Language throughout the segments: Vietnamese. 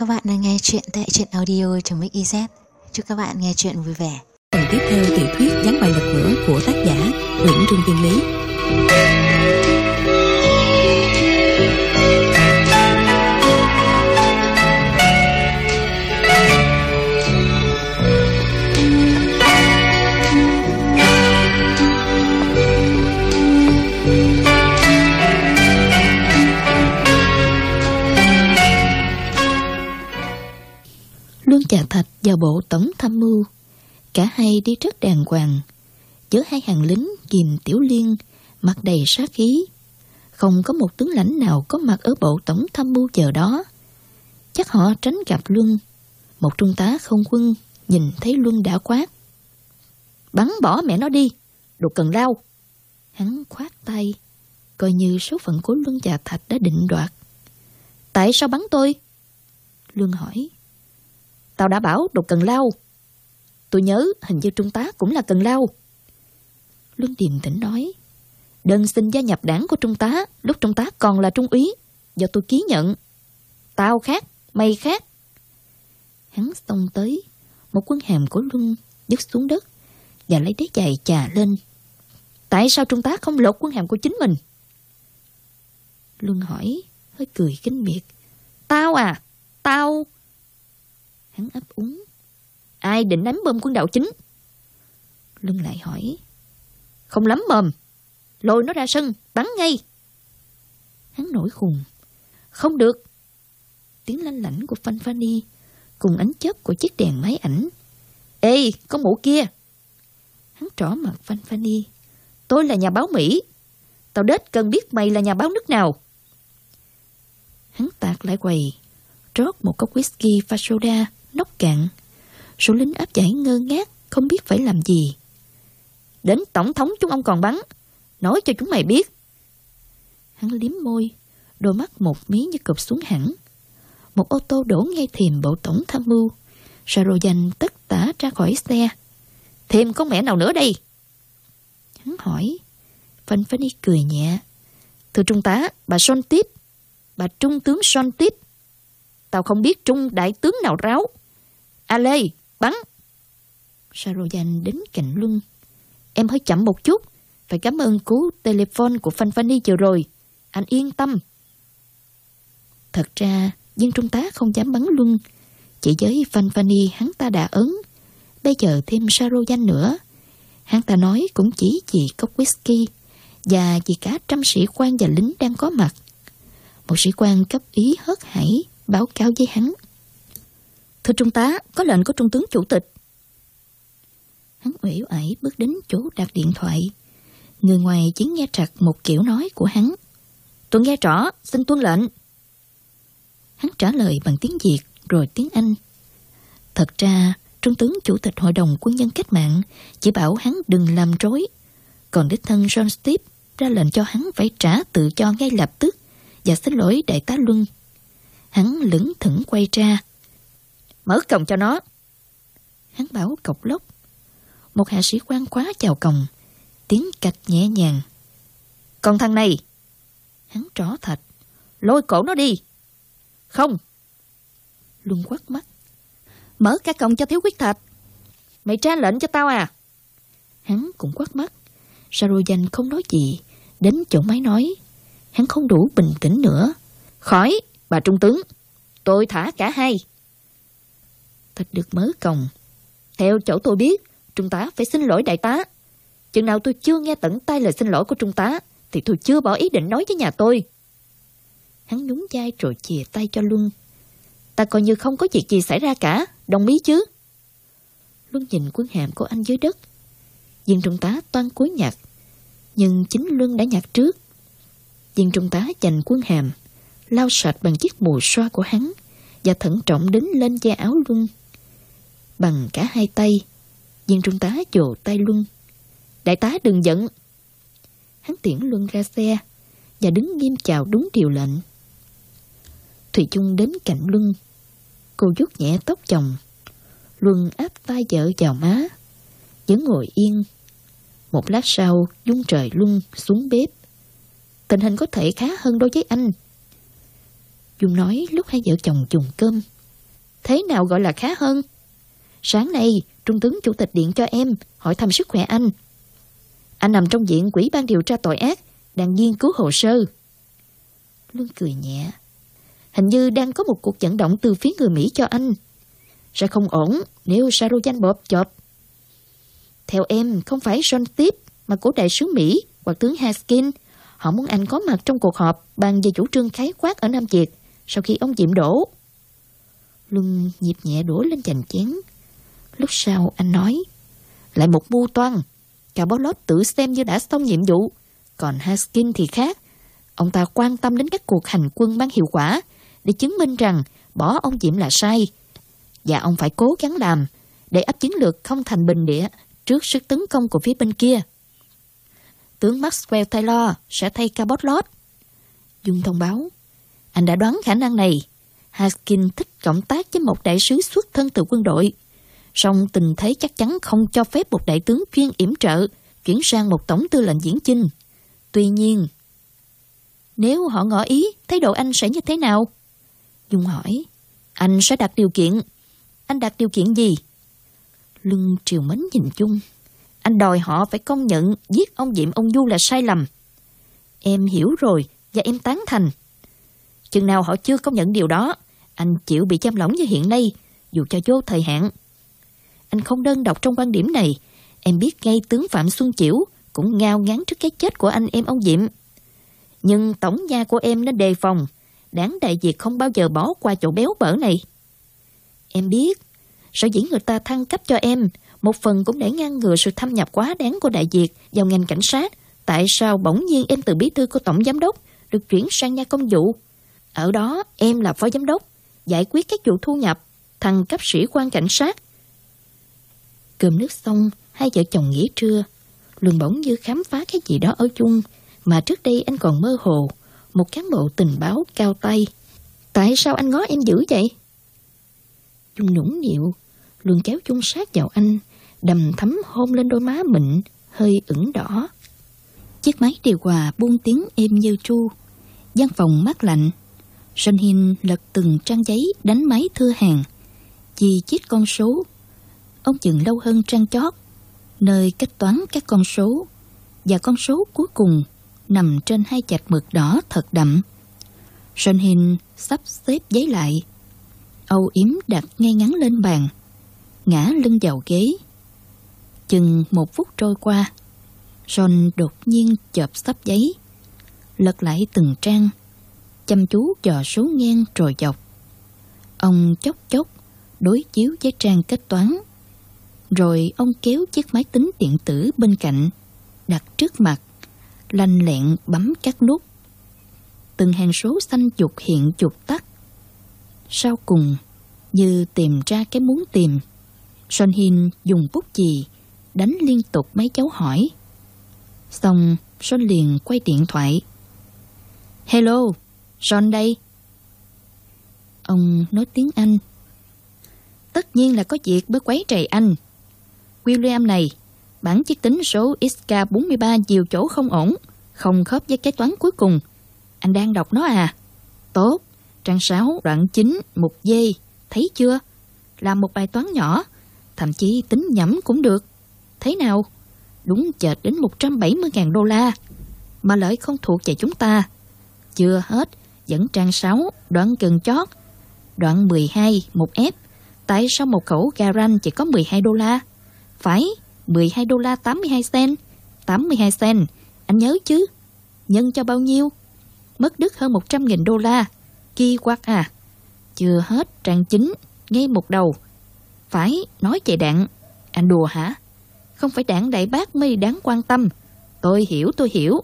Các bạn đang nghe chuyện tại truyện audio.mix.iz Chúc các bạn nghe chuyện vui vẻ. Phần tiếp theo tiểu thuyết Gián bài lật ngửa của tác giả Nguyễn Trung Tiên Lý. Luân Thạch vào bộ tổng tham mưu. Cả hai đi rất đàng hoàng, Giữa hai hàng lính kìm Tiểu Liên Mặt đầy sát khí. Không có một tướng lãnh nào có mặt ở bộ tổng tham mưu giờ đó. Chắc họ tránh gặp Luân. Một trung tá không quân Nhìn thấy Luân đã quát. Bắn bỏ mẹ nó đi Đồ cần lao Hắn khoát tay, Coi như số phận của Luân và Thạch đã định đoạt. Tại sao bắn tôi? Luân hỏi. Tao đã bảo đồ cần lao. Tôi nhớ hình như trung tá cũng là cần lao. Luân Điềm Tĩnh nói. Đơn xin gia nhập đảng của trung tá lúc trung tá còn là trung úy. Do tôi ký nhận. Tao khác, mày khác. Hắn xông tới. Một quân hàm của Luân dứt xuống đất và lấy đế giày chà lên. Tại sao trung tá không lột quân hàm của chính mình? Luân hỏi, hơi cười kinh miệt. Tao à, tao... Hắn ấp úng. Ai định đánh bơm quân đạo chính? Lưng lại hỏi. Không lắm mồm. Lôi nó ra sân, bắn ngay. Hắn nổi khùng. Không được. Tiếng lanh lảnh của Phan Fanny cùng ánh chớp của chiếc đèn máy ảnh. Ê, con mụ kia. Hắn trỏ mặt Phan Fanny. Tôi là nhà báo Mỹ. Tao đết cần biết mày là nhà báo nước nào. Hắn tạc lại quầy, trót một cốc whisky pha soda nóc cạn. Số lính áp giải ngơ ngác, không biết phải làm gì. Đến tổng thống chúng ông còn bắn. Nói cho chúng mày biết. Hắn liếm môi, đôi mắt một mí như cụp xuống hẳn. Một ô tô đổ ngay thềm bộ tổng tham mưu. Sarojan tất tả ra khỏi xe. Thêm có mẹ nào nữa đây? Hắn hỏi. phân phấn cười nhẹ. Thưa trung tá, bà Son Tít. Bà trung tướng Son Tít. Tao không biết trung đại tướng nào ráo. A Lê, bắn! Sarojan đến cạnh Luân. Em hơi chậm một chút. Phải cảm ơn cú telephone của Phan Fanny chiều rồi. Anh yên tâm. Thật ra, dân trung tá không dám bắn Luân. Chỉ với Phan Fanny hắn ta đã ấn. Bây giờ thêm Sarojan nữa. Hắn ta nói cũng chỉ vì cốc whisky và vì cả trăm sĩ quan và lính đang có mặt. Một sĩ quan cấp ý hớt hải báo cáo với hắn. Thưa Trung tá, có lệnh của Trung tướng Chủ tịch. Hắn ủy oải bước đến chỗ đặt điện thoại. Người ngoài chỉ nghe trật một kiểu nói của hắn. Tôi nghe rõ, xin tuân lệnh. Hắn trả lời bằng tiếng Việt rồi tiếng Anh. Thật ra, Trung tướng Chủ tịch Hội đồng Quân nhân Cách mạng chỉ bảo hắn đừng làm rối. Còn đích thân John Steve ra lệnh cho hắn phải trả tự cho ngay lập tức và xin lỗi đại tá Luân. Hắn lững thững quay ra, Mở cổng cho nó. Hắn bảo cọc lốc. Một hạ sĩ quan quá chào cổng. Tiếng cạch nhẹ nhàng. Còn thằng này. Hắn trỏ thạch. Lôi cổ nó đi. Không. Luân quát mắt. Mở cả cổng cho thiếu quyết thạch. Mày tra lệnh cho tao à? Hắn cũng quát mắt. Sarojan không nói gì. Đến chỗ máy nói. Hắn không đủ bình tĩnh nữa. khói, bà trung tướng. Tôi thả cả hai thịt được mớ còng. Theo chỗ tôi biết, Trung tá phải xin lỗi đại tá. Chừng nào tôi chưa nghe tận tay lời xin lỗi của Trung tá, thì tôi chưa bỏ ý định nói với nhà tôi. Hắn nhún vai rồi chìa tay cho Luân. Ta coi như không có việc gì xảy ra cả, đồng ý chứ? Luân nhìn quân hàm của anh dưới đất. Viên trung tá toan cúi nhặt, nhưng chính Luân đã nhặt trước. Viên trung tá giành quân hàm, lau sạch bằng chiếc mùi xoa của hắn và thận trọng đến lên da áo Luân bằng cả hai tay. Viên trung tá chồ tay Luân. Đại tá đừng giận. Hắn tiễn Luân ra xe và đứng nghiêm chào đúng điều lệnh. Thủy Chung đến cạnh Luân. Cô vuốt nhẹ tóc chồng. Luân áp vai vợ vào má. Vẫn ngồi yên. Một lát sau, dung trời Luân xuống bếp. Tình hình có thể khá hơn đối với anh. Dung nói lúc hai vợ chồng dùng cơm, Thế nào gọi là khá hơn? Sáng nay, Trung tướng Chủ tịch điện cho em, hỏi thăm sức khỏe anh. Anh nằm trong diện quỹ ban điều tra tội ác, đang nghiên cứu hồ sơ. Lương cười nhẹ. Hình như đang có một cuộc vận động từ phía người Mỹ cho anh. Sẽ không ổn nếu Sarojan bộp chộp. Theo em, không phải John Tiếp mà của đại sứ Mỹ hoặc tướng Haskin. Họ muốn anh có mặt trong cuộc họp bàn về chủ trương khái quát ở Nam Việt sau khi ông Diệm đổ. Luân nhịp nhẹ đổ lên chành chén. Lúc sau anh nói, lại một mưu toan. Cả báo lót tự xem như đã xong nhiệm vụ. Còn Haskin thì khác. Ông ta quan tâm đến các cuộc hành quân mang hiệu quả để chứng minh rằng bỏ ông Diệm là sai. Và ông phải cố gắng làm để áp chiến lược không thành bình địa trước sức tấn công của phía bên kia. Tướng Maxwell Taylor sẽ thay Cabot Lodge. Dung thông báo, anh đã đoán khả năng này. Haskin thích cộng tác với một đại sứ xuất thân từ quân đội. Song tình thế chắc chắn không cho phép một đại tướng chuyên yểm trợ chuyển sang một tổng tư lệnh diễn chinh. Tuy nhiên, nếu họ ngỏ ý, thái độ anh sẽ như thế nào? Dung hỏi, anh sẽ đặt điều kiện. Anh đặt điều kiện gì? Lưng triều mến nhìn chung. Anh đòi họ phải công nhận giết ông Diệm ông Du là sai lầm. Em hiểu rồi và em tán thành. Chừng nào họ chưa công nhận điều đó, anh chịu bị giam lỏng như hiện nay, dù cho vô thời hạn. Anh không đơn độc trong quan điểm này. Em biết ngay tướng Phạm Xuân Chiểu cũng ngao ngán trước cái chết của anh em ông Diệm. Nhưng tổng gia của em nên đề phòng. Đáng đại diệt không bao giờ bỏ qua chỗ béo bở này. Em biết, sở dĩ người ta thăng cấp cho em, một phần cũng để ngăn ngừa sự thâm nhập quá đáng của đại diệt vào ngành cảnh sát. Tại sao bỗng nhiên em từ bí thư của tổng giám đốc được chuyển sang nha công vụ? Ở đó em là phó giám đốc, giải quyết các vụ thu nhập, thăng cấp sĩ quan cảnh sát. Cơm nước xong, hai vợ chồng nghỉ trưa. Luân bỗng như khám phá cái gì đó ở chung mà trước đây anh còn mơ hồ. Một cán bộ tình báo cao tay. Tại sao anh ngó em dữ vậy? Chung nũng nịu, Luân kéo chung sát vào anh, đầm thấm hôn lên đôi má mịn, hơi ửng đỏ. Chiếc máy điều hòa buông tiếng êm như tru. gian phòng mát lạnh. Sơn hiên lật từng trang giấy đánh máy thư hàng. Chi chít con số. Ông chừng lâu hơn trang chót, nơi cách toán các con số. Và con số cuối cùng nằm trên hai chạch mực đỏ thật đậm. Sơn hình sắp xếp giấy lại. Âu yếm đặt ngay ngắn lên bàn, ngã lưng vào ghế. Chừng một phút trôi qua, Son đột nhiên chợp sắp giấy, lật lại từng trang, chăm chú dò số ngang rồi dọc. Ông chốc chốc đối chiếu với trang kết toán, rồi ông kéo chiếc máy tính điện tử bên cạnh, đặt trước mặt, lanh lẹn bấm các nút. Từng hàng số xanh chuột hiện chuột tắt. Sau cùng, như tìm ra cái muốn tìm, Son Hin dùng bút chì đánh liên tục mấy cháu hỏi. Xong, Son liền quay điện thoại. Hello, Son đây. Ông nói tiếng Anh. Tất nhiên là có việc mới quấy rầy anh. William này, bản chiếc tính số XK43 nhiều chỗ không ổn, không khớp với kế toán cuối cùng. Anh đang đọc nó à? Tốt, trang 6, đoạn 9, mục D, thấy chưa? Làm một bài toán nhỏ, thậm chí tính nhẩm cũng được. Thế nào? Đúng chợt đến 170.000 đô la. Mà lợi không thuộc về chúng ta. Chưa hết, dẫn trang 6, đoạn cần chót. Đoạn 12, một F. Tại sao một khẩu garan chỉ có 12 đô la? Phải, 12 đô la 82 cent. 82 cent, anh nhớ chứ? Nhân cho bao nhiêu? Mất đứt hơn 100.000 đô la. Kỳ quắc à? Chưa hết, trang chính, ngay một đầu. Phải, nói chạy đạn. Anh đùa hả? Không phải đạn đại bác mới đáng quan tâm. Tôi hiểu, tôi hiểu.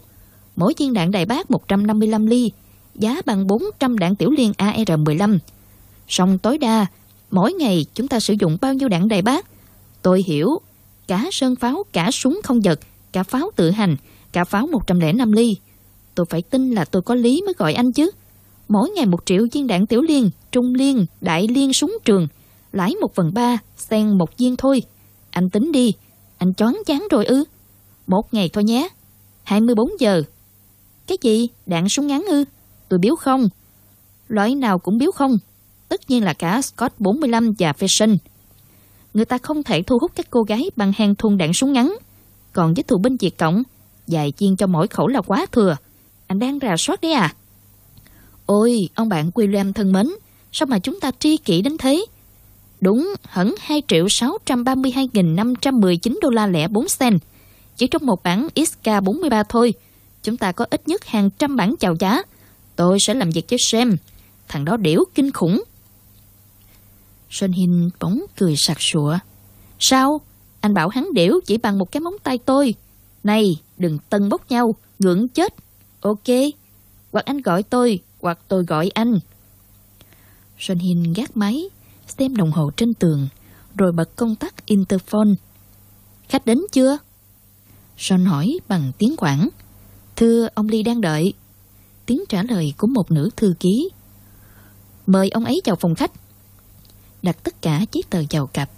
Mỗi viên đạn đại bác 155 ly, giá bằng 400 đạn tiểu liên AR-15. Song tối đa, mỗi ngày chúng ta sử dụng bao nhiêu đạn đại bác? Tôi hiểu, cả sơn pháo, cả súng không giật, cả pháo tự hành, cả pháo 105 ly. Tôi phải tin là tôi có lý mới gọi anh chứ. Mỗi ngày một triệu viên đạn tiểu liên, trung liên, đại liên súng trường, lãi một phần ba, xen một viên thôi. Anh tính đi, anh choáng chán rồi ư. Một ngày thôi nhé, 24 giờ. Cái gì, đạn súng ngắn ư? Tôi biếu không. Loại nào cũng biếu không. tất nhiên là cả Scott 45 và Fashion. Người ta không thể thu hút các cô gái bằng hàng thùng đạn súng ngắn. Còn với tù binh diệt Cộng, dài chiên cho mỗi khẩu là quá thừa. Anh đang rà soát đấy à? Ôi, ông bạn William thân mến, sao mà chúng ta tri kỷ đến thế? Đúng, hẳn 2 triệu 632.519 đô la lẻ 4 sen. Chỉ trong một bản XK43 thôi, chúng ta có ít nhất hàng trăm bản chào giá. Tôi sẽ làm việc với Sam. Thằng đó điểu kinh khủng. Sơn Hình bóng cười sặc sụa. Sao? Anh bảo hắn điểu chỉ bằng một cái móng tay tôi. Này, đừng tân bốc nhau, ngưỡng chết. Ok, hoặc anh gọi tôi, hoặc tôi gọi anh. Sơn Hình gác máy, xem đồng hồ trên tường, rồi bật công tắc interphone. Khách đến chưa? Sơn hỏi bằng tiếng Quảng. Thưa, ông Ly đang đợi. Tiếng trả lời của một nữ thư ký. Mời ông ấy vào phòng khách. Đặt tất cả chiếc tờ vào cặp,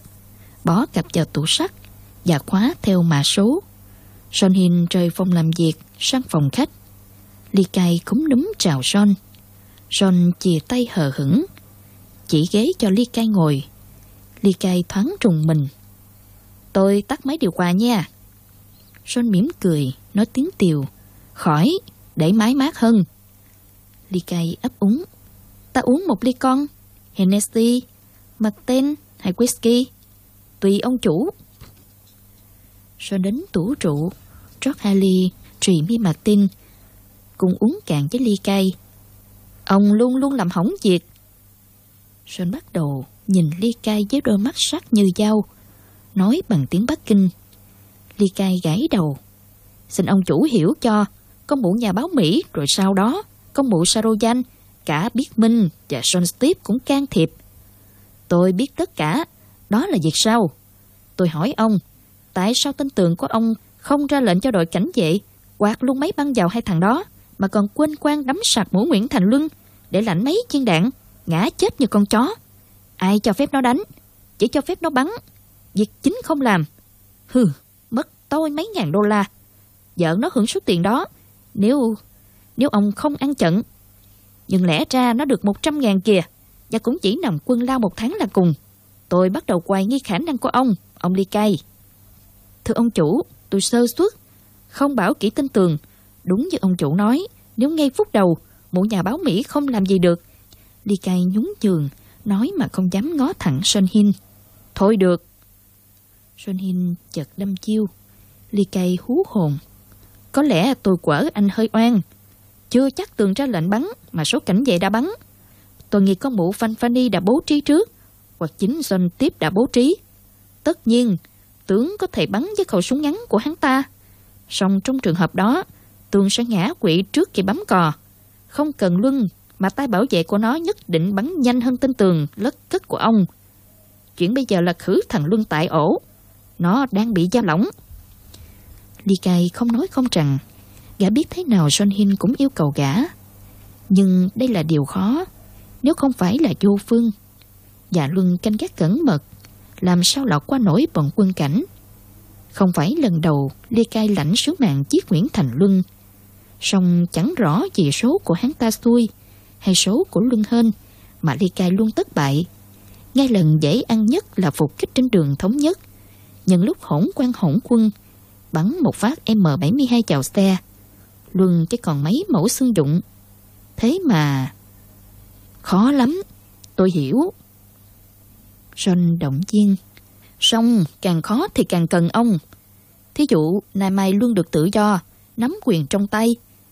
bó cặp vào tủ sắt và khóa theo mã số. Son Hin rời phòng làm việc sang phòng khách. Ly cay cúm núm chào Son. Son chìa tay hờ hững, chỉ ghế cho Ly cay ngồi. Ly cay thoáng trùng mình. Tôi tắt máy điều hòa nha. Son mỉm cười, nói tiếng tiều. Khỏi, để máy mát hơn. Ly cay ấp úng. Ta uống một ly con. Hennessy, Martin hay whisky. Tùy ông chủ. Son đến tủ rượu. Rót trì mi Dreamy Martin. Cùng uống cạn với ly cay. Ông luôn luôn làm hỏng việc. Son bắt đầu nhìn ly cay với đôi mắt sắc như dao. Nói bằng tiếng Bắc Kinh. Ly cay gãy đầu. Xin ông chủ hiểu cho, có mụ nhà báo Mỹ rồi sau đó, có mụ Sarojan, cả Biết Minh và John Steve cũng can thiệp. Tôi biết tất cả, đó là việc sao? Tôi hỏi ông, tại sao tên tường của ông không ra lệnh cho đội cảnh vệ quạt luôn mấy băng vào hai thằng đó mà còn quên quan đấm sạc mũi Nguyễn Thành Luân để lãnh mấy viên đạn, ngã chết như con chó. Ai cho phép nó đánh, chỉ cho phép nó bắn. Việc chính không làm. Hừ, mất tôi mấy ngàn đô la. Vợ nó hưởng số tiền đó. Nếu nếu ông không ăn chận. Nhưng lẽ ra nó được 100 ngàn kìa. Và cũng chỉ nằm quân lao một tháng là cùng. Tôi bắt đầu hoài nghi khả năng của ông, ông Ly Cay. Thưa ông chủ, tôi sơ suất. Không bảo kỹ tin tường. Đúng như ông chủ nói, nếu ngay phút đầu, mụ nhà báo Mỹ không làm gì được. Ly Cay nhún giường, nói mà không dám ngó thẳng Sơn Hin. Thôi được. Sơn Hin chợt đâm chiêu. Ly Cay hú hồn. Có lẽ tôi quở anh hơi oan. Chưa chắc tường ra lệnh bắn mà số cảnh vệ đã bắn. Tôi nghĩ có mũ Phan Fanny đã bố trí trước hoặc chính John tiếp đã bố trí. Tất nhiên, tướng có thể bắn với khẩu súng ngắn của hắn ta. Song trong trường hợp đó, tường sẽ ngã quỵ trước khi bấm cò. Không cần luân mà tay bảo vệ của nó nhất định bắn nhanh hơn tên tường lất cất của ông. Chuyện bây giờ là khử thằng luân tại ổ. Nó đang bị dao lỏng. Ly Cai không nói không rằng, gã biết thế nào John Hin cũng yêu cầu gã. Nhưng đây là điều khó, nếu không phải là vô phương. Dạ Luân canh gác cẩn mật, làm sao lọt qua nổi bọn quân cảnh. Không phải lần đầu Ly Cai lãnh sứ mạng giết Nguyễn Thành Luân, song chẳng rõ vì số của hắn ta xui hay số của Luân hơn mà Ly Cai luôn thất bại. Ngay lần dễ ăn nhất là phục kích trên đường thống nhất, nhân lúc hỗn quan hỗn quân bắn một phát M72 chào xe. Luân chỉ còn mấy mẫu xương dụng. Thế mà... Khó lắm, tôi hiểu. John động viên. Xong, càng khó thì càng cần ông. Thí dụ, nay mai luôn được tự do, nắm quyền trong tay.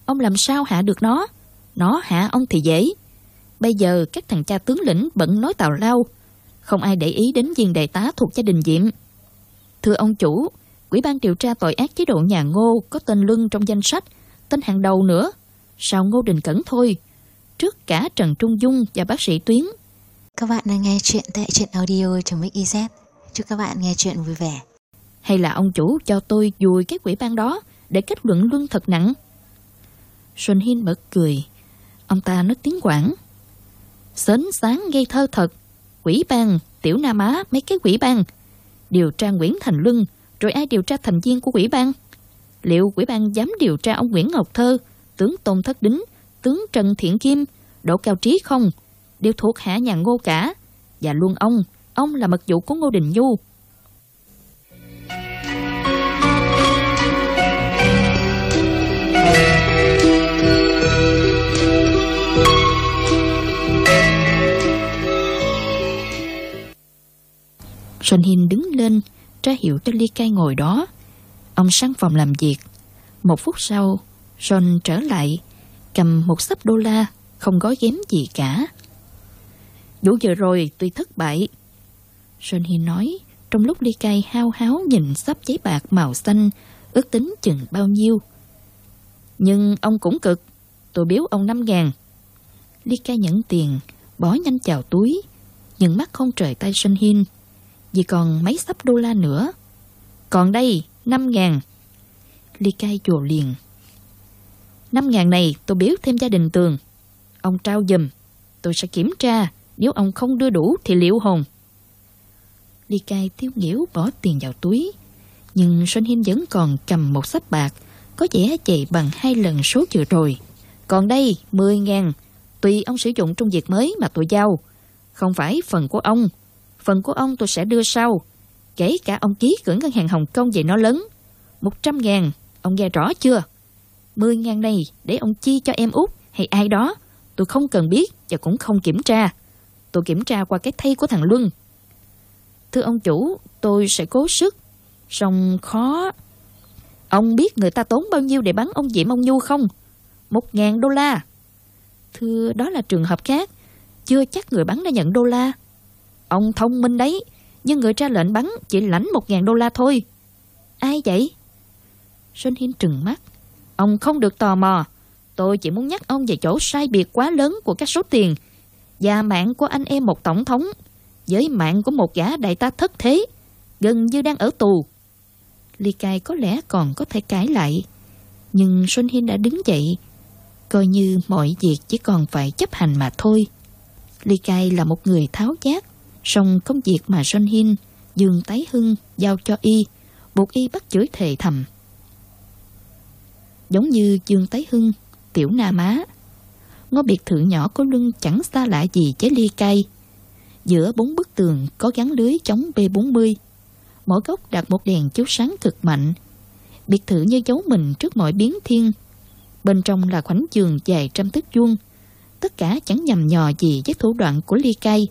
Ông làm sao hạ được nó? Nó hạ ông thì dễ. Bây giờ các thằng cha tướng lĩnh bận nói tào lao. Không ai để ý đến viên đại tá thuộc gia đình Diệm. Thưa ông chủ, quỹ ban điều tra tội ác chế độ nhà Ngô có tên Luân trong danh sách, tên hàng đầu nữa. Sao Ngô Đình Cẩn thôi? Trước cả Trần Trung Dung và bác sĩ Tuyến. Các bạn đang nghe chuyện tại truyện audio.mix.iz. Chúc các bạn nghe chuyện vui vẻ. Hay là ông chủ cho tôi dùi cái quỹ ban đó để kết luận Luân thật nặng? Xuân Hiên bật cười. Ông ta nói tiếng Quảng. Sến sáng gây thơ thật. Quỹ ban, tiểu Nam Á, mấy cái quỹ ban. Điều tra Nguyễn Thành Luân rồi ai điều tra thành viên của quỹ ban? Liệu quỹ ban dám điều tra ông Nguyễn Ngọc Thơ, tướng Tôn Thất Đính, tướng Trần Thiện Kim, Đỗ Cao Trí không? đều thuộc hạ nhà ngô cả. Và luôn ông, ông là mật vụ của Ngô Đình Du. Son Hin đứng lên, ra hiệu cho Ly Cai ngồi đó. Ông sang phòng làm việc. Một phút sau, Son trở lại, cầm một sấp đô la, không gói ghém gì cả. đủ giờ rồi tuy thất bại. Sơn Hi nói, trong lúc Ly cay hao háo nhìn sắp giấy bạc màu xanh, ước tính chừng bao nhiêu. Nhưng ông cũng cực, tôi biếu ông năm ngàn. Ly cay nhận tiền, bỏ nhanh chào túi, nhưng mắt không trời tay Sơn Hin vì còn mấy sắp đô la nữa. Còn đây, năm ngàn. Ly cay chùa liền. Năm ngàn này tôi biếu thêm gia đình tường. Ông trao dùm, tôi sẽ kiểm tra. Nếu ông không đưa đủ thì liệu hồn. Ly cai tiêu nghỉu bỏ tiền vào túi. Nhưng Xuân Hiên vẫn còn cầm một sách bạc, có vẻ chạy bằng hai lần số vừa rồi. Còn đây, mười ngàn. Tùy ông sử dụng trong việc mới mà tôi giao. Không phải phần của ông, Phần của ông tôi sẽ đưa sau. Kể cả ông ký gửi ngân hàng Hồng Kông về nó lớn. Một trăm ngàn, ông nghe rõ chưa? Mười ngàn này để ông chi cho em út hay ai đó. Tôi không cần biết và cũng không kiểm tra. Tôi kiểm tra qua cái thay của thằng Luân. Thưa ông chủ, tôi sẽ cố sức. Xong khó. Ông biết người ta tốn bao nhiêu để bắn ông Diệm ông Nhu không? Một ngàn đô la. Thưa, đó là trường hợp khác. Chưa chắc người bắn đã nhận đô la. Ông thông minh đấy, nhưng người ra lệnh bắn chỉ lãnh một ngàn đô la thôi. Ai vậy? Xuân Hiên trừng mắt. Ông không được tò mò. Tôi chỉ muốn nhắc ông về chỗ sai biệt quá lớn của các số tiền và mạng của anh em một tổng thống với mạng của một gã đại ta thất thế gần như đang ở tù. Ly Cai có lẽ còn có thể cãi lại nhưng Xuân Hiên đã đứng dậy coi như mọi việc chỉ còn phải chấp hành mà thôi. Ly Cai là một người tháo giác song công việc mà xuân hiên Dương Tái Hưng giao cho y, buộc y bắt chửi thề thầm. Giống như Dương Tái Hưng, Tiểu Na Má, ngôi biệt thự nhỏ có lưng chẳng xa lạ gì chế ly cây. Giữa bốn bức tường có gắn lưới chống B40. Mỗi góc đặt một đèn chiếu sáng cực mạnh. Biệt thự như giấu mình trước mọi biến thiên. Bên trong là khoảnh giường dài trăm thước vuông. Tất cả chẳng nhầm nhò gì với thủ đoạn của ly cây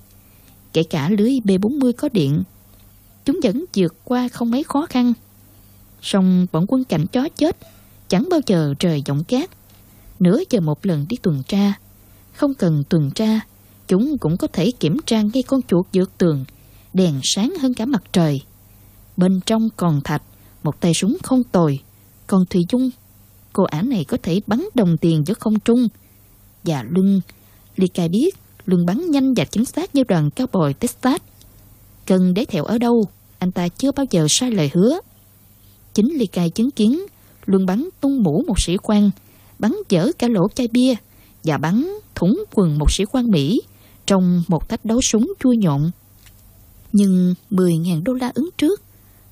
kể cả lưới B40 có điện. Chúng vẫn vượt qua không mấy khó khăn. Song bọn quân cảnh chó chết, chẳng bao giờ trời giọng cát. Nửa giờ một lần đi tuần tra. Không cần tuần tra, chúng cũng có thể kiểm tra ngay con chuột dược tường, đèn sáng hơn cả mặt trời. Bên trong còn thạch, một tay súng không tồi. Còn Thùy Dung, cô ả này có thể bắn đồng tiền giữa không trung. Và lưng, Ly Cai biết luôn bắn nhanh và chính xác như đoàn cao bồi Texas. Cần để thẹo ở đâu, anh ta chưa bao giờ sai lời hứa. Chính Ly Cai chứng kiến, luôn bắn tung mũ một sĩ quan, bắn dở cả lỗ chai bia và bắn thủng quần một sĩ quan Mỹ trong một thách đấu súng chua nhộn. Nhưng 10.000 đô la ứng trước,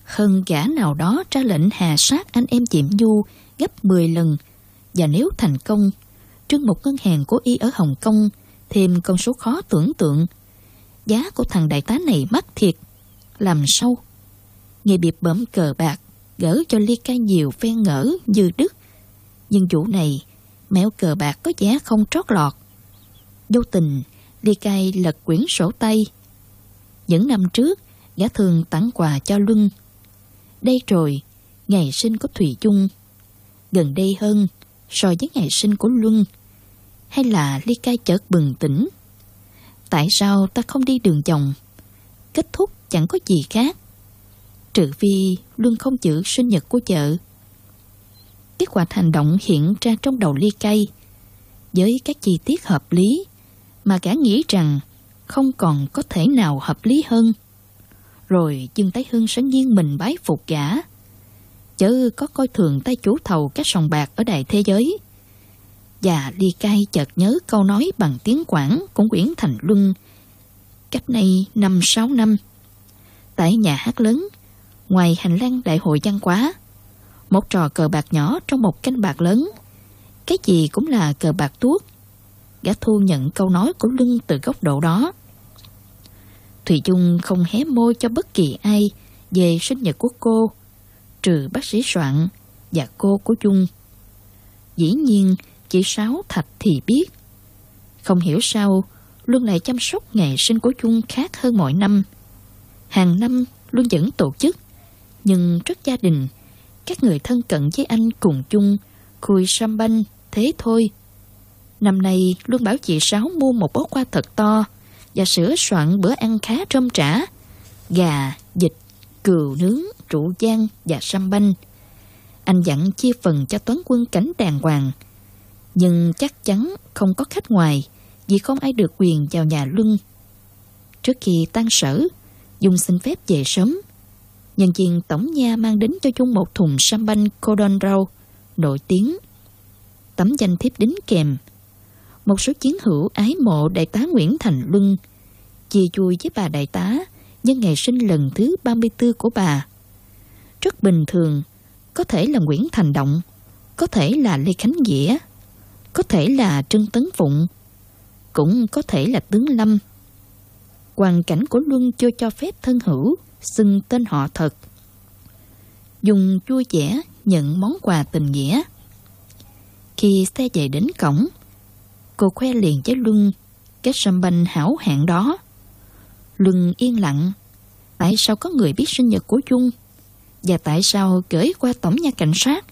hơn gã nào đó ra lệnh hà sát anh em Diệm Du gấp 10 lần. Và nếu thành công, trưng một ngân hàng của y ở Hồng Kông thêm con số khó tưởng tượng. Giá của thằng đại tá này mắc thiệt. Làm sâu. Nghe biệt bẩm cờ bạc, gỡ cho ly ca nhiều phen ngỡ dư đức. Nhưng vụ này, mẹo cờ bạc có giá không trót lọt. Vô tình, Ly Cai lật quyển sổ tay. Những năm trước, gã thường tặng quà cho Luân. Đây rồi, ngày sinh của Thủy Dung. Gần đây hơn, so với ngày sinh của Luân hay là Ly Cai chợt bừng tỉnh? Tại sao ta không đi đường vòng? Kết thúc chẳng có gì khác. Trừ phi luôn không giữ sinh nhật của vợ. Kế hoạch hành động hiện ra trong đầu Ly cây với các chi tiết hợp lý mà cả nghĩ rằng không còn có thể nào hợp lý hơn. Rồi Dương Tái Hưng sẽ nghiêng mình bái phục gã. chứ có coi thường tay chủ thầu các sòng bạc ở đại thế giới và Ly cây chợt nhớ câu nói bằng tiếng Quảng của Nguyễn Thành Luân cách nay năm sáu năm. Tại nhà hát lớn, ngoài hành lang đại hội văn quá, một trò cờ bạc nhỏ trong một canh bạc lớn, cái gì cũng là cờ bạc tuốt. gã thu nhận câu nói của Lưng từ góc độ đó. Thủy Dung không hé môi cho bất kỳ ai về sinh nhật của cô, trừ bác sĩ Soạn và cô của Dung. Dĩ nhiên, chỉ Sáu Thạch thì biết. Không hiểu sao, Luân lại chăm sóc ngày sinh của Dung khác hơn mọi năm. Hàng năm, Luân vẫn tổ chức, nhưng rất gia đình. Các người thân cận với anh cùng chung, khui sâm banh, thế thôi. Năm nay, Luân bảo chị Sáu mua một bó hoa thật to và sửa soạn bữa ăn khá trơm trả. Gà, vịt, cừu nướng, rượu giang và sâm banh. Anh dặn chia phần cho toán quân cảnh đàng hoàng. Nhưng chắc chắn không có khách ngoài vì không ai được quyền vào nhà Luân. Trước khi tan sở, Dung xin phép về sớm. Nhân viên tổng nha mang đến cho Dung một thùng champagne banh cordon rau nổi tiếng. Tấm danh thiếp đính kèm. Một số chiến hữu ái mộ đại tá Nguyễn Thành Luân chia chui với bà đại tá nhân ngày sinh lần thứ 34 của bà. Rất bình thường, có thể là Nguyễn Thành Động, có thể là Lê Khánh Nghĩa, có thể là trương Tấn Phụng, cũng có thể là Tướng Lâm. Hoàn cảnh của Luân chưa cho phép thân hữu xưng tên họ thật. Dùng chua vẻ nhận món quà tình nghĩa. Khi xe về đến cổng, cô khoe liền với Luân cái sâm banh hảo hạng đó. Luân yên lặng. Tại sao có người biết sinh nhật của Dung? Và tại sao gửi qua tổng nhà cảnh sát?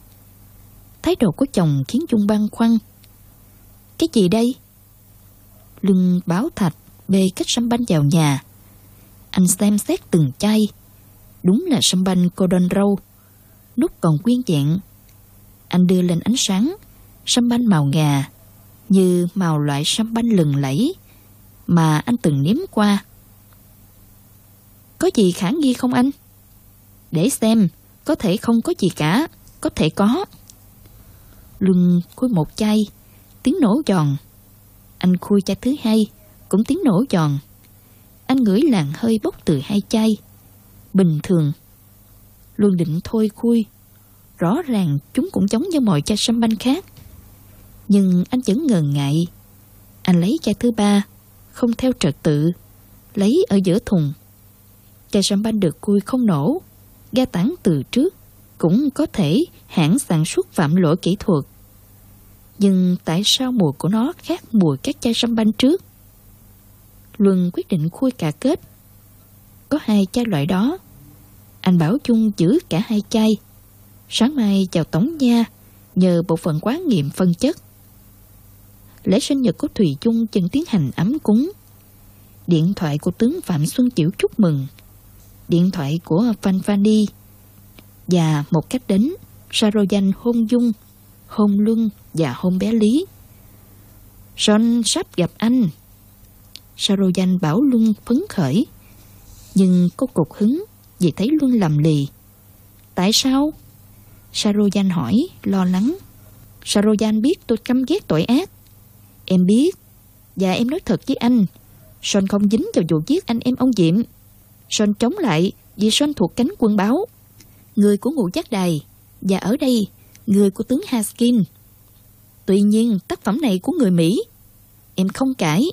Thái độ của chồng khiến Dung băn khoăn. Cái gì đây? Luân báo thạch bê cách sâm banh vào nhà. Anh xem xét từng chai. Đúng là sâm banh cô đơn râu. Nút còn nguyên dạng. Anh đưa lên ánh sáng. Sâm banh màu ngà. Như màu loại sâm banh lừng lẫy mà anh từng nếm qua. Có gì khả nghi không anh? Để xem, có thể không có gì cả, có thể có. Luân khui một chai, tiếng nổ giòn. Anh khui chai thứ hai, cũng tiếng nổ giòn. Anh ngửi làn hơi bốc từ hai chai. Bình thường. Luân định thôi khui. Rõ ràng chúng cũng giống như mọi chai sâm banh khác. Nhưng anh vẫn ngần ngại. Anh lấy chai thứ ba, không theo trật tự, lấy ở giữa thùng. Chai sâm banh được khui không nổ, ga tản từ trước, cũng có thể hãng sản xuất phạm lỗi kỹ thuật. Nhưng tại sao mùi của nó khác mùi các chai sâm banh trước? Luân quyết định khui cả kết. Có hai chai loại đó. Anh bảo chung giữ cả hai chai. Sáng mai chào tổng nha, nhờ bộ phận quán nghiệm phân chất. Lễ sinh nhật của Thùy Chung chân tiến hành ấm cúng. Điện thoại của tướng Phạm Xuân Chiểu chúc mừng. Điện thoại của Phan Fani. Và một cách đến, Sarojan hôn dung, hôn luân và hôn bé Lý. Son sắp gặp anh. Sarojan bảo Luân phấn khởi. Nhưng có cục hứng vì thấy Luân lầm lì. Tại sao? Sarojan hỏi, lo lắng. Sarojan biết tôi căm ghét tội ác. Em biết. Và em nói thật với anh. Son không dính vào vụ giết anh em ông Diệm. Son chống lại vì Son thuộc cánh quân báo. Người của ngũ giác đài. Và ở đây, người của tướng Haskin. Tuy nhiên, tác phẩm này của người Mỹ. Em không cãi.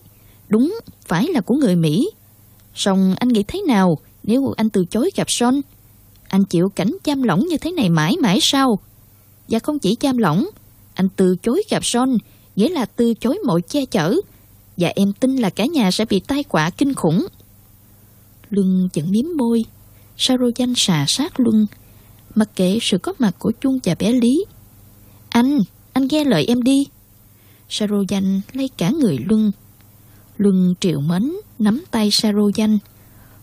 Đúng, phải là của người Mỹ. Song anh nghĩ thế nào nếu anh từ chối gặp Son? Anh chịu cảnh giam lỏng như thế này mãi mãi sao? Và không chỉ giam lỏng, anh từ chối gặp Son nghĩa là từ chối mọi che chở. Và em tin là cả nhà sẽ bị tai họa kinh khủng. Luân vẫn miếm môi. Sarojan xà sát Luân. Mặc kệ sự có mặt của Chung và bé Lý. Anh, anh nghe lời em đi. Sarojan lấy cả người Luân. Luân triệu mến nắm tay Sarojan.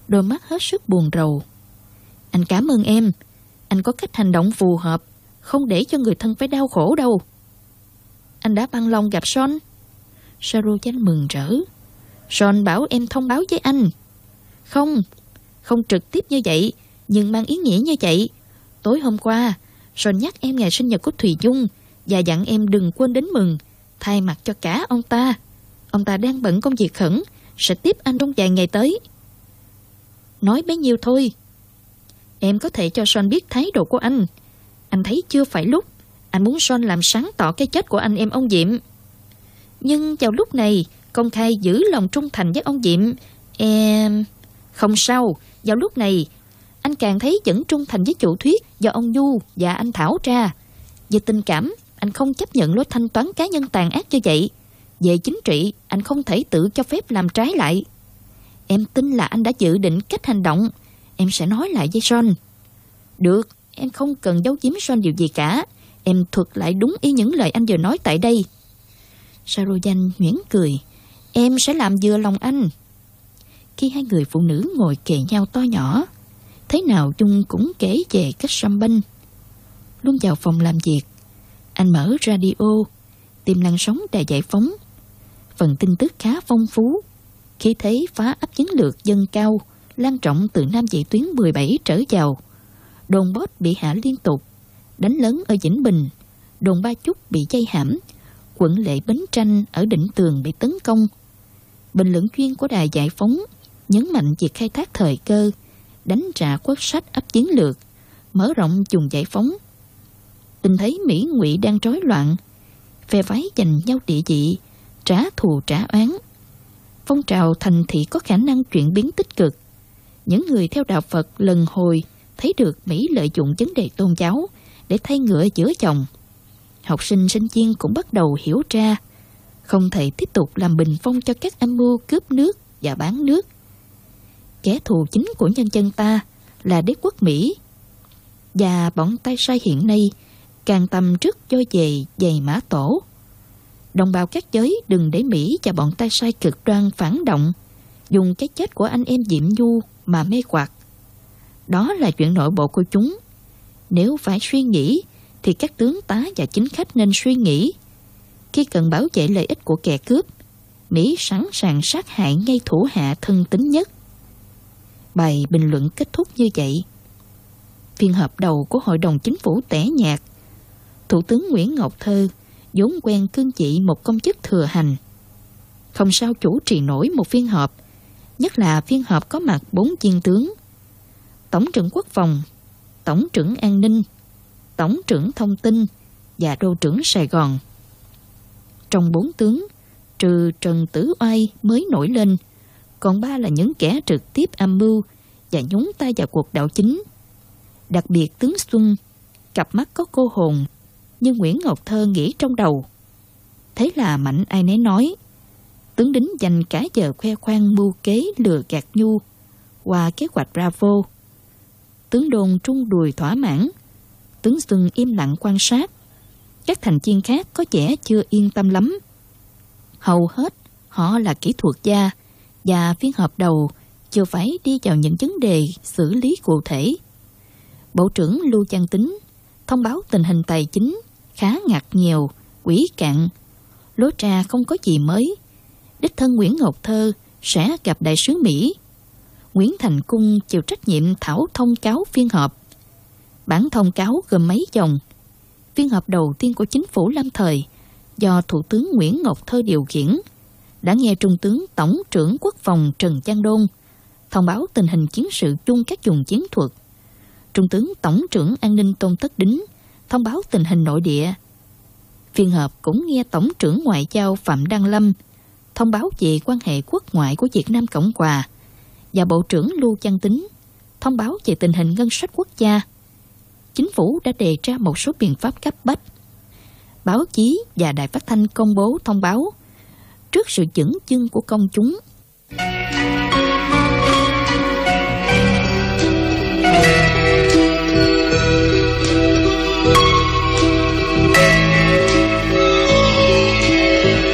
Đôi mắt hết sức buồn rầu. Anh cảm ơn em. Anh có cách hành động phù hợp. Không để cho người thân phải đau khổ đâu. Anh đã băng lòng gặp Son. Sarojan mừng rỡ. Son bảo em thông báo với anh. Không, không trực tiếp như vậy, nhưng mang ý nghĩa như vậy. Tối hôm qua, Son nhắc em ngày sinh nhật của Thùy Dung và dặn em đừng quên đến mừng, thay mặt cho cả ông ta. Ông ta đang bận công việc khẩn, sẽ tiếp anh trong vài ngày tới. Nói bấy nhiêu thôi. Em có thể cho Son biết thái độ của anh. Anh thấy chưa phải lúc. Anh muốn Son làm sáng tỏ cái chết của anh em ông Diệm. Nhưng vào lúc này, công khai giữ lòng trung thành với ông Diệm, em... Không sao, vào lúc này, anh càng thấy vẫn trung thành với chủ thuyết do ông Du và anh Thảo ra. Về tình cảm, anh không chấp nhận lối thanh toán cá nhân tàn ác như vậy. Về chính trị, anh không thể tự cho phép làm trái lại. Em tin là anh đã dự định cách hành động. Em sẽ nói lại với Son. Được, em không cần giấu giếm Son điều gì cả. Em thuật lại đúng ý những lời anh vừa nói tại đây. Sarojan nhuyễn cười. Em sẽ làm vừa lòng anh. Khi hai người phụ nữ ngồi kề nhau to nhỏ, thế nào Dung cũng kể về cách xăm banh. Luôn vào phòng làm việc, anh mở radio, tìm làn sóng đài giải phóng. Phần tin tức khá phong phú, khi thấy phá ấp chiến lược dân cao, lan trọng từ Nam dị tuyến 17 trở vào. Đồn bót bị hạ liên tục, đánh lớn ở Vĩnh Bình, đồn Ba Chúc bị dây hãm, quận lệ Bến Tranh ở đỉnh tường bị tấn công. Bình luận chuyên của đài giải phóng nhấn mạnh việc khai thác thời cơ, đánh trả quốc sách ấp chiến lược, mở rộng vùng giải phóng. Tình thấy Mỹ ngụy đang rối loạn, phe phái giành nhau địa vị, trả thù trả oán. Phong trào thành thị có khả năng chuyển biến tích cực. Những người theo đạo Phật lần hồi thấy được Mỹ lợi dụng vấn đề tôn giáo để thay ngựa giữa chồng. Học sinh sinh viên cũng bắt đầu hiểu ra, không thể tiếp tục làm bình phong cho các âm mưu cướp nước và bán nước. Kẻ thù chính của nhân dân ta là đế quốc Mỹ. Và bọn tay sai hiện nay càng tầm trước cho về giày mã tổ. Đồng bào các giới đừng để Mỹ và bọn tay sai cực đoan phản động, dùng cái chết của anh em Diệm Du mà mê quạt. Đó là chuyện nội bộ của chúng. Nếu phải suy nghĩ, thì các tướng tá và chính khách nên suy nghĩ. Khi cần bảo vệ lợi ích của kẻ cướp, Mỹ sẵn sàng sát hại ngay thủ hạ thân tín nhất. Bài bình luận kết thúc như vậy. Phiên họp đầu của Hội đồng Chính phủ tẻ nhạt. Thủ tướng Nguyễn Ngọc Thơ vốn quen cương chỉ một công chức thừa hành. Không sao chủ trì nổi một phiên họp, nhất là phiên họp có mặt bốn viên tướng. Tổng trưởng quốc phòng, Tổng trưởng an ninh, Tổng trưởng thông tin và Đô trưởng Sài Gòn. Trong bốn tướng, trừ Trần Tử Oai mới nổi lên, còn ba là những kẻ trực tiếp âm mưu và nhúng tay vào cuộc đảo chính. Đặc biệt tướng Xuân, cặp mắt có cô hồn, nhưng Nguyễn Ngọc Thơ nghĩ trong đầu. Thế là mạnh ai nấy nói, tướng đính dành cả giờ khoe khoang mưu kế lừa gạt nhu qua kế hoạch Bravo. Tướng đồn trung đùi thỏa mãn, tướng Xuân im lặng quan sát. Các thành viên khác có vẻ chưa yên tâm lắm. Hầu hết họ là kỹ thuật gia và phiên họp đầu chưa phải đi vào những vấn đề xử lý cụ thể. Bộ trưởng Lưu Trang Tính thông báo tình hình tài chính khá ngặt nhiều, quỷ cạn. Lối trà không có gì mới. Đích thân Nguyễn Ngọc Thơ sẽ gặp đại sứ Mỹ. Nguyễn Thành Cung chịu trách nhiệm thảo thông cáo phiên họp. Bản thông cáo gồm mấy dòng. Phiên họp đầu tiên của chính phủ lâm thời, do Thủ tướng Nguyễn Ngọc Thơ điều khiển, đã nghe Trung tướng Tổng trưởng Quốc phòng Trần Giang Đôn thông báo tình hình chiến sự chung các vùng chiến thuật. Trung tướng Tổng trưởng An ninh Tôn Tất Đính thông báo tình hình nội địa. Phiên họp cũng nghe Tổng trưởng Ngoại giao Phạm Đăng Lâm thông báo về quan hệ quốc ngoại của Việt Nam Cộng Hòa và Bộ trưởng Lưu Văn Tính thông báo về tình hình ngân sách quốc gia. Chính phủ đã đề ra một số biện pháp cấp bách. Báo chí và đài phát thanh công bố thông báo trước sự chững chưng của công chúng.